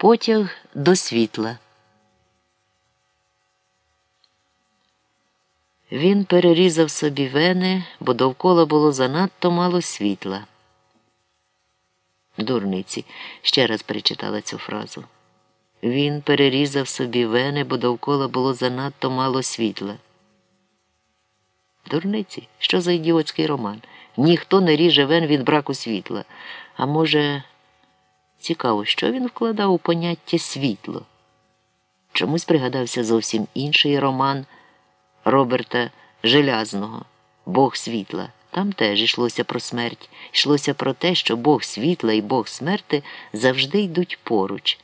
Потяг до світла. Він перерізав собі вени, бо довкола було занадто мало світла. Дурниці ще раз перечитала цю фразу. Він перерізав собі вени, бо довкола було занадто мало світла. Дурниці, що за ідіотський роман? Ніхто не ріже вен від браку світла. А може, цікаво, що він вкладав у поняття світло? Чомусь пригадався зовсім інший роман Роберта Желязного Бог світла. Там теж йшлося про смерть, йшлося про те, що Бог світла і Бог смерти завжди йдуть поруч.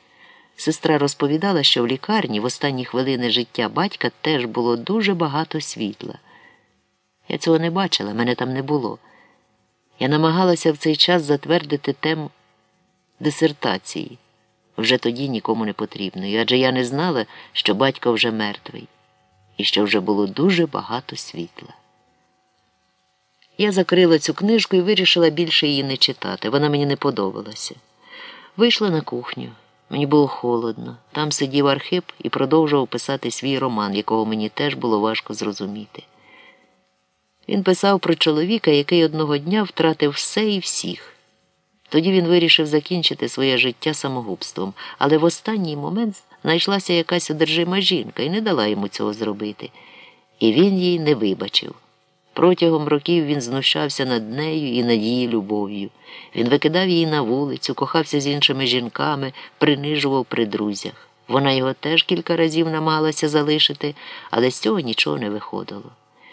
Сестра розповідала, що в лікарні в останні хвилини життя батька теж було дуже багато світла. Я цього не бачила, мене там не було. Я намагалася в цей час затвердити тему дисертації, вже тоді нікому не потрібної, адже я не знала, що батько вже мертвий і що вже було дуже багато світла. Я закрила цю книжку і вирішила більше її не читати. Вона мені не подобалася. Вийшла на кухню. Мені було холодно. Там сидів Архип і продовжував писати свій роман, якого мені теж було важко зрозуміти. Він писав про чоловіка, який одного дня втратив все і всіх. Тоді він вирішив закінчити своє життя самогубством, але в останній момент знайшлася якась одержима жінка і не дала йому цього зробити. І він їй не вибачив. Протягом років він знущався над нею і над її любов'ю. Він викидав її на вулицю, кохався з іншими жінками, принижував при друзях. Вона його теж кілька разів намагалася залишити, але з цього нічого не виходило.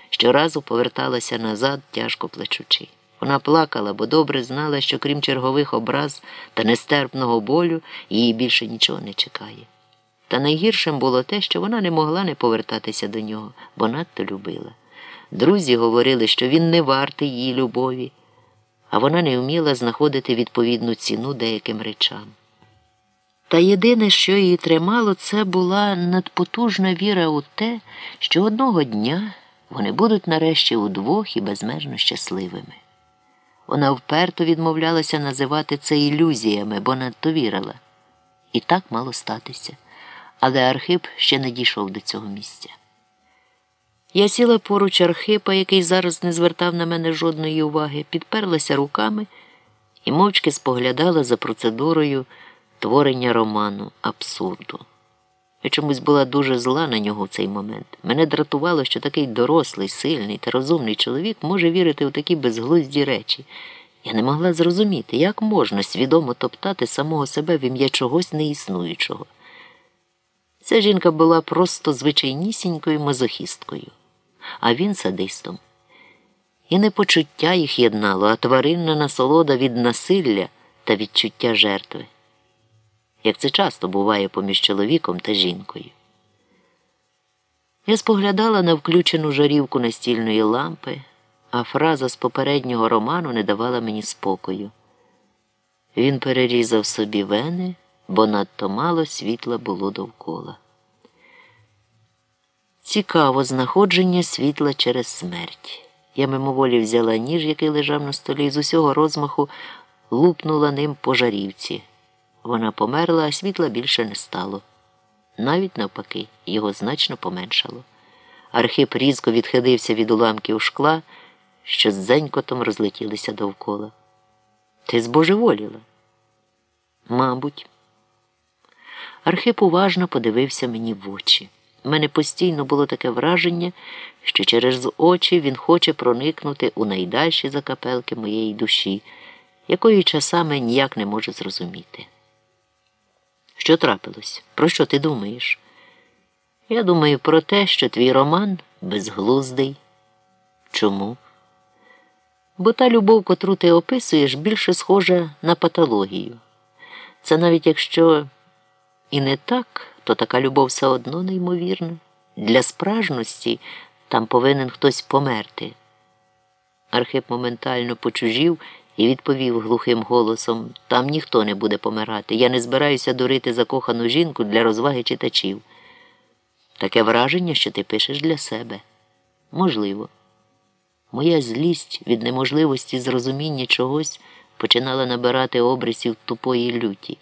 Щоразу поверталася назад, тяжко плачучи. Вона плакала, бо добре знала, що крім чергових образ та нестерпного болю, її більше нічого не чекає. Та найгіршим було те, що вона не могла не повертатися до нього, бо надто любила. Друзі говорили, що він не вартий її любові, а вона не вміла знаходити відповідну ціну деяким речам. Та єдине, що її тримало, це була надпотужна віра у те, що одного дня вони будуть нарешті удвох і безмежно щасливими. Вона вперто відмовлялася називати це ілюзіями, бо надто вірила. І так мало статися. Але Архип ще не дійшов до цього місця. Я сіла поруч Архипа, який зараз не звертав на мене жодної уваги, підперлася руками і мовчки споглядала за процедурою творення роману абсурду. Я чомусь була дуже зла на нього в цей момент. Мене дратувало, що такий дорослий, сильний та розумний чоловік може вірити у такі безглузді речі. Я не могла зрозуміти, як можна свідомо топтати самого себе в ім'я чогось неіснуючого. Ця жінка була просто звичайнісінькою мазохісткою, а він садистом. І не почуття їх єднало, а тваринна насолода від насилля та відчуття жертви як це часто буває поміж чоловіком та жінкою. Я споглядала на включену жарівку настільної лампи, а фраза з попереднього роману не давала мені спокою. Він перерізав собі вени, бо надто мало світла було довкола. Цікаво знаходження світла через смерть. Я мимоволі взяла ніж, який лежав на столі, і з усього розмаху лупнула ним по жарівці. Вона померла, а світла більше не стало. Навіть навпаки, його значно поменшало. Архип різко відхилився від уламків шкла, що з дзенькотом розлетілися довкола. Ти збожеволіла? Мабуть. Архип уважно подивився мені в очі. У мене постійно було таке враження, що через очі він хоче проникнути у найдальші закапелки моєї душі, якої часами ніяк не може зрозуміти. Що трапилось? Про що ти думаєш? Я думаю про те, що твій роман безглуздий. Чому? Бо та любов, котру ти описуєш, більше схожа на патологію. Це навіть якщо і не так, то така любов все одно неймовірна. Для справжності там повинен хтось померти. Архип моментально почужів і відповів глухим голосом там ніхто не буде помирати. Я не збираюся дурити закохану жінку для розваги читачів. Таке враження, що ти пишеш для себе. Можливо. Моя злість від неможливості зрозуміння чогось починала набирати обрисів тупої люті.